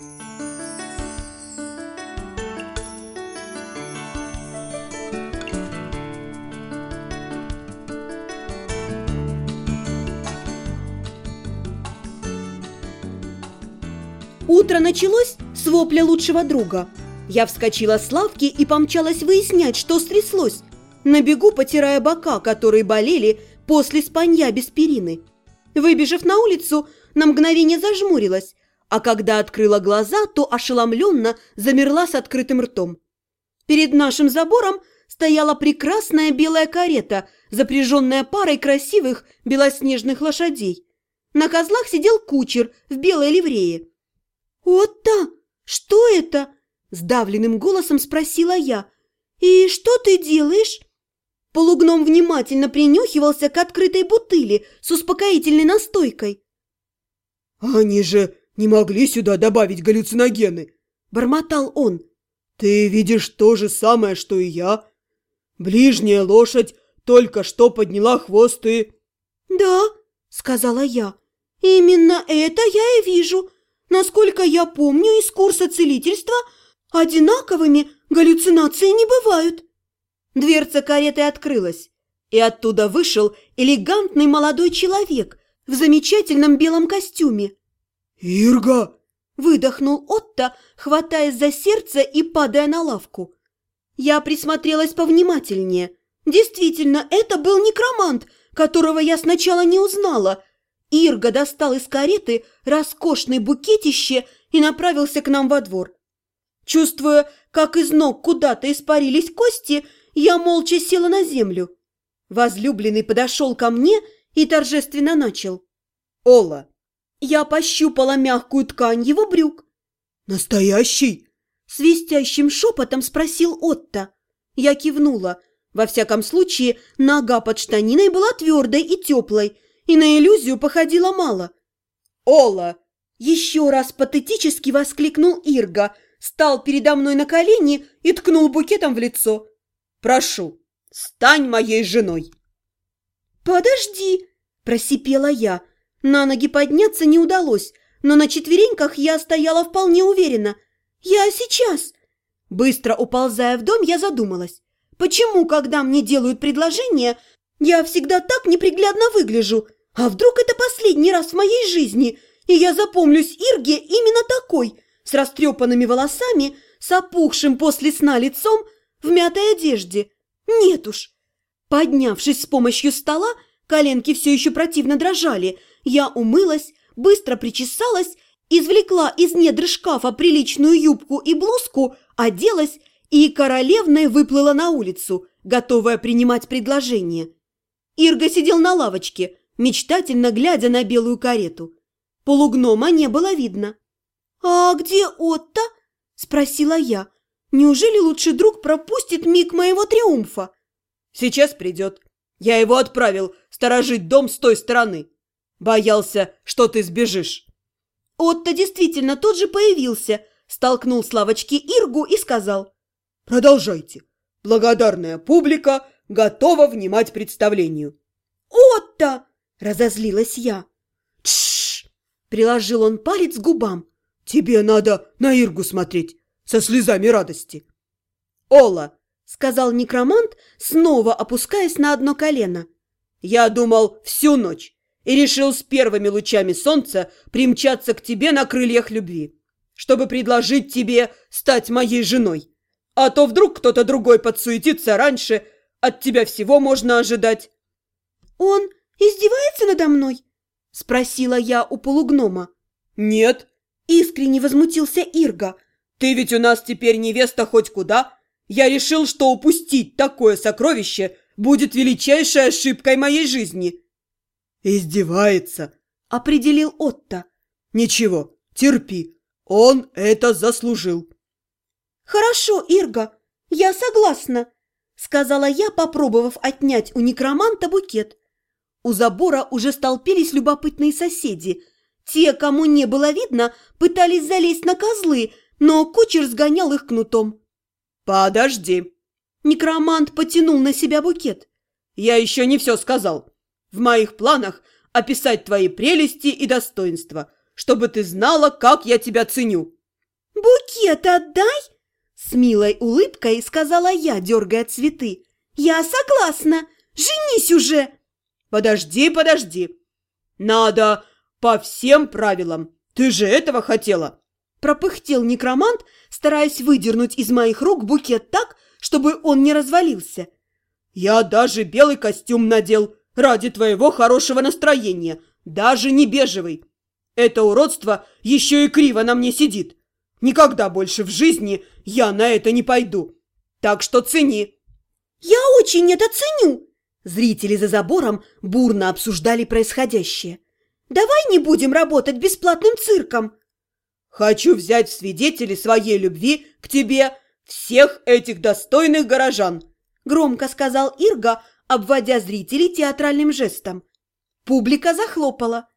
Утро началось с вопля лучшего друга. Я вскочила с лавки и помчалась выяснять, что стряслось. На бегу потирая бока, которые болели после спанья без перины. Выбежав на улицу, на мгновение зажмурилась, а когда открыла глаза, то ошеломленно замерла с открытым ртом. Перед нашим забором стояла прекрасная белая карета, запряженная парой красивых белоснежных лошадей. На козлах сидел кучер в белой ливрее. «Отто, что это?» – сдавленным голосом спросила я. «И что ты делаешь?» Полугном внимательно принюхивался к открытой бутыли с успокоительной настойкой. «Они же не могли сюда добавить галлюциногены!» – бормотал он. «Ты видишь то же самое, что и я. Ближняя лошадь только что подняла хвост и...» «Да», – сказала я, – «именно это я и вижу. Насколько я помню из курса целительства, одинаковыми галлюцинации не бывают». Дверца кареты открылась, и оттуда вышел элегантный молодой человек в замечательном белом костюме. «Ирга!» – выдохнул Отто, хватаясь за сердце и падая на лавку. Я присмотрелась повнимательнее. Действительно, это был некромант, которого я сначала не узнала – Ирга достал из кареты роскошный букетище и направился к нам во двор. Чувствуя, как из ног куда-то испарились кости, я молча села на землю. Возлюбленный подошел ко мне и торжественно начал. «Ола!» Я пощупала мягкую ткань его брюк. «Настоящий?» Свистящим шепотом спросил Отто. Я кивнула. Во всяком случае, нога под штаниной была твердой и теплой, и на иллюзию походило мало. «Ола!» – еще раз патетически воскликнул Ирга, стал передо мной на колени и ткнул букетом в лицо. «Прошу, стань моей женой!» «Подожди!» – просипела я. На ноги подняться не удалось, но на четвереньках я стояла вполне уверенно. «Я сейчас!» Быстро уползая в дом, я задумалась. Почему, когда мне делают предложение, я всегда так неприглядно выгляжу – а вдруг это последний раз в моей жизни, и я запомнюсь Ирге именно такой, с растрепанными волосами, с опухшим после сна лицом, в мятой одежде? Нет уж. Поднявшись с помощью стола, коленки все еще противно дрожали, я умылась, быстро причесалась, извлекла из недр шкафа приличную юбку и блузку, оделась и королевной выплыла на улицу, готовая принимать предложение. Ирга сидел на лавочке – мечтательно глядя на белую карету. Полугнома не было видно. «А где Отто?» – спросила я. «Неужели лучший друг пропустит миг моего триумфа?» «Сейчас придет. Я его отправил сторожить дом с той стороны. Боялся, что ты сбежишь». Отто действительно тут же появился, столкнул с лавочки Иргу и сказал. «Продолжайте. Благодарная публика готова внимать представлению». «Отто!» Разозлилась я. Тш! Приложил он палец к губам. Тебе надо на Иргу смотреть со слезами радости. Ола, сказал некромант, снова опускаясь на одно колено. Я думал всю ночь и решил с первыми лучами солнца примчаться к тебе на крыльях любви, чтобы предложить тебе стать моей женой. А то вдруг кто-то другой подсуетится раньше, от тебя всего можно ожидать. Он издевается надо мной?» – спросила я у полугнома. «Нет», – искренне возмутился Ирга. «Ты ведь у нас теперь невеста хоть куда. Я решил, что упустить такое сокровище будет величайшей ошибкой моей жизни». «Издевается», – определил Отто. «Ничего, терпи, он это заслужил». «Хорошо, Ирга, я согласна», – сказала я, попробовав отнять у некроманта букет. У забора уже столпились любопытные соседи. Те, кому не было видно, пытались залезть на козлы, но кучер сгонял их кнутом. «Подожди!» Некромант потянул на себя букет. «Я еще не все сказал. В моих планах описать твои прелести и достоинства, чтобы ты знала, как я тебя ценю. «Букет отдай!» С милой улыбкой сказала я, дергая цветы. «Я согласна! Женись уже!» «Подожди, подожди! Надо по всем правилам! Ты же этого хотела!» Пропыхтел некромант, стараясь выдернуть из моих рук букет так, чтобы он не развалился. «Я даже белый костюм надел ради твоего хорошего настроения, даже не бежевый. Это уродство еще и криво на мне сидит. Никогда больше в жизни я на это не пойду. Так что цени». «Я очень это ценю!» Зрители за забором бурно обсуждали происходящее. «Давай не будем работать бесплатным цирком!» «Хочу взять в свидетели своей любви к тебе всех этих достойных горожан!» Громко сказал Ирга, обводя зрителей театральным жестом. Публика захлопала.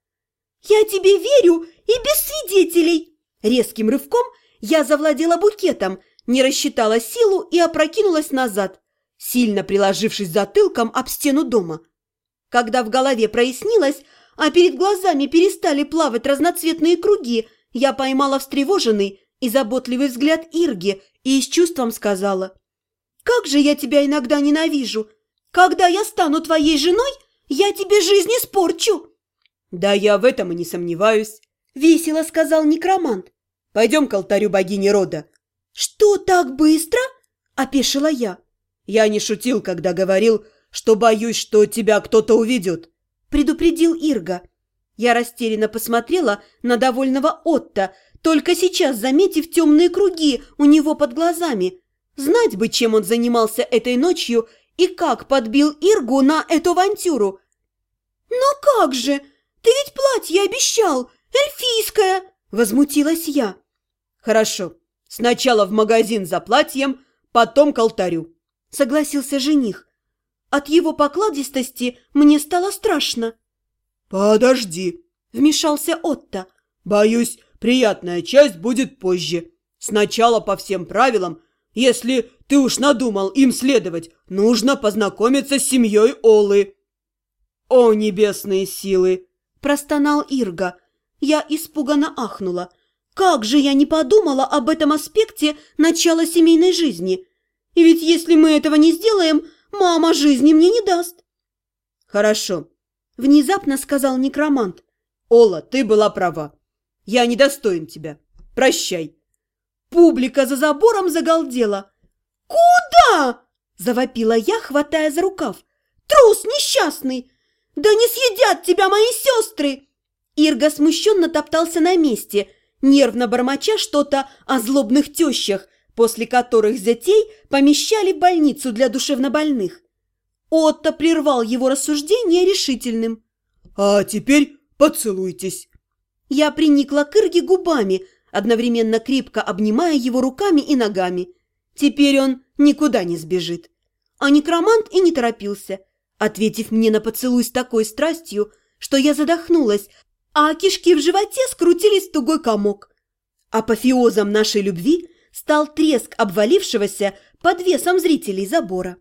«Я тебе верю и без свидетелей!» Резким рывком я завладела букетом, не рассчитала силу и опрокинулась назад, сильно приложившись затылком об стену дома. Когда в голове прояснилось, а перед глазами перестали плавать разноцветные круги, я поймала встревоженный и заботливый взгляд Ирги и с чувством сказала, «Как же я тебя иногда ненавижу! Когда я стану твоей женой, я тебе жизнь испорчу!» «Да я в этом и не сомневаюсь», — весело сказал некромант. Пойдем к алтарю богини рода». «Что так быстро?» – опешила я. «Я не шутил, когда говорил, что боюсь, что тебя кто-то увидит», – предупредил Ирга. Я растерянно посмотрела на довольного Отта, только сейчас заметив темные круги у него под глазами. Знать бы, чем он занимался этой ночью и как подбил Иргу на эту авантюру. «Но как же? Ты ведь платье обещал, эльфийское!» – возмутилась я. «Хорошо. Сначала в магазин за платьем, потом к алтарю», — согласился жених. От его покладистости мне стало страшно. «Подожди», — вмешался Отто. «Боюсь, приятная часть будет позже. Сначала по всем правилам, если ты уж надумал им следовать, нужно познакомиться с семьей Олы». «О, небесные силы!» – простонал Ирга. Я испуганно ахнула – как же я не подумала об этом аспекте начала семейной жизни? И ведь если мы этого не сделаем, мама жизни мне не даст. Хорошо, внезапно сказал некромант. Ола, ты была права. Я недостоин тебя. Прощай. Публика за забором загалдела. «Куда?» – завопила я, хватая за рукав. «Трус несчастный! Да не съедят тебя мои сестры!» Ирга смущенно топтался на месте – нервно бормоча что-то о злобных тещах, после которых зятей помещали в больницу для душевнобольных. Отто прервал его рассуждение решительным. «А теперь поцелуйтесь». Я приникла к Ирге губами, одновременно крепко обнимая его руками и ногами. Теперь он никуда не сбежит. А некромант и не торопился, ответив мне на поцелуй с такой страстью, что я задохнулась, а кишки в животе скрутились в тугой комок. Апофеозом нашей любви стал треск обвалившегося под весом зрителей забора.